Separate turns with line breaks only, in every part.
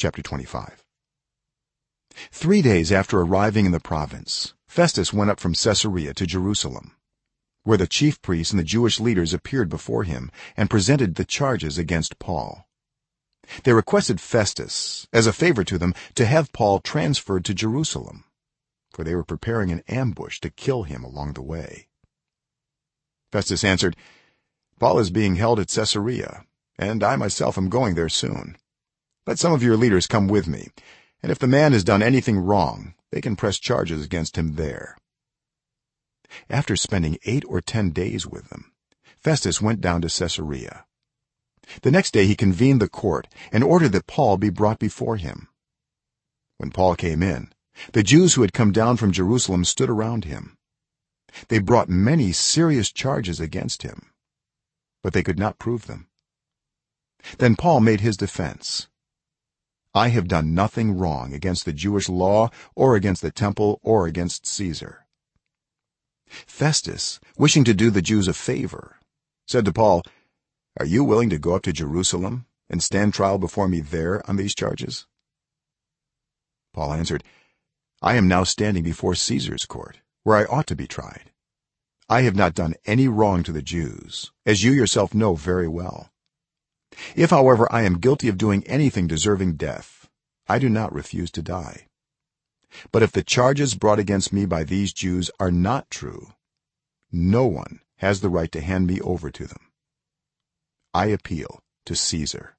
chapter 25 3 days after arriving in the province festus went up from caesarea to jerusalem where the chief priests and the jewish leaders appeared before him and presented the charges against paul. They requested festus as a favor to them to have paul transferred to jerusalem for they were preparing an ambush to kill him along the way. Festus answered paul is being held at caesarea and i myself am going there soon let some of your leaders come with me. And if the man has done anything wrong they can press charges against him there. After spending 8 or 10 days with them festus went down to caesarea. The next day he convened the court and ordered that paul be brought before him. When paul came in the jews who had come down from jerusalem stood around him. They brought many serious charges against him but they could not prove them. Then paul made his defense i have done nothing wrong against the jewish law or against the temple or against caesar. Festus wishing to do the jews a favor said to paul are you willing to go up to jerusalem and stand trial before me there on these charges? Paul answered i am now standing before caesar's court where i ought to be tried. I have not done any wrong to the jews as you yourself know very well if however i am guilty of doing anything deserving death i do not refuse to die. But if the charges brought against me by these jews are not true no one has the right to hand me over to them. I appeal to caesar.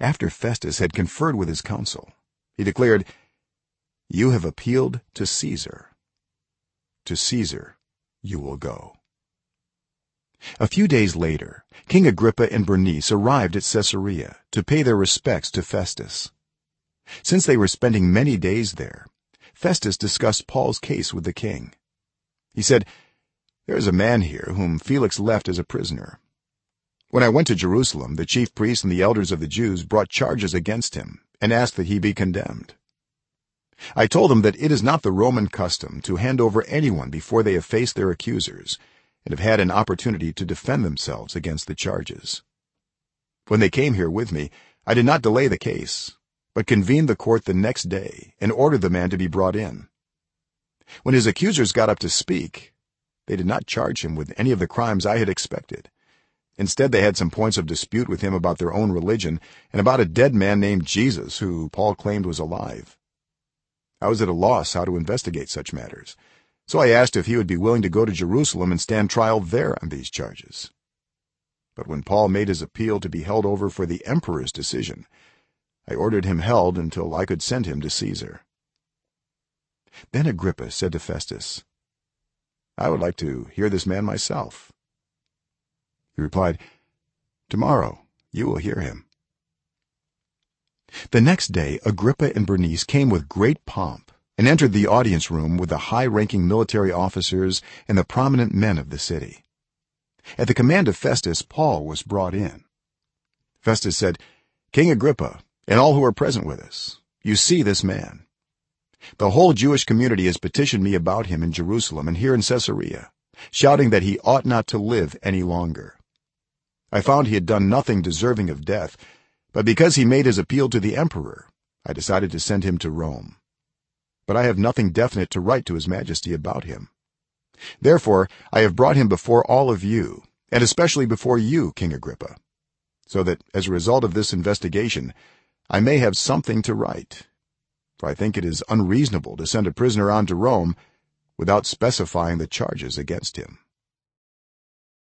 After festus had conferred with his council he declared you have appealed to caesar. To caesar you will go a few days later king agrippa and bernice arrived at caesarea to pay their respects to festus. Since they were spending many days there festus discussed paul's case with the king. He said there is a man here whom felix left as a prisoner. When i went to jerusalem the chief priests and the elders of the jews brought charges against him and asked that he be condemned. I told them that it is not the roman custom to hand over anyone before they have faced their accusers and have had an opportunity to defend themselves against the charges. When they came here with me i did not delay the case but convened the court the next day and ordered the man to be brought in. When his accusers got up to speak they did not charge him with any of the crimes i had expected. Instead they had some points of dispute with him about their own religion and about a dead man named jesus who paul claimed was alive. I was at a loss how to investigate such matters so i asked if he would be willing to go to jerusalem and stand trial there on these charges. But when paul made his appeal to be held over for the emperor's decision i ordered him held until i could send him to caesar. Then agrippa said to festus i would like to hear this man myself. He replied tomorrow you will hear him. The next day agrippa and bernice came with great pomp and entered the audience room with the high-ranking military officers and the prominent men of the city. At the command of festus paul was brought in. Festus said king agrippa and all who are present with us you see this man. The whole jewish community has petitioned me about him in jerusalem and here in caesarea shouting that he ought not to live any longer. I found he had done nothing deserving of death but because he made his appeal to the emperor i decided to send him to rome but i have nothing definite to write to his majesty about him. Therefore i have brought him before all of you and especially before you king agrippa so that as a result of this investigation i may have something to write. For i think it is unreasonable to send a prisoner on to rome without specifying the charges against him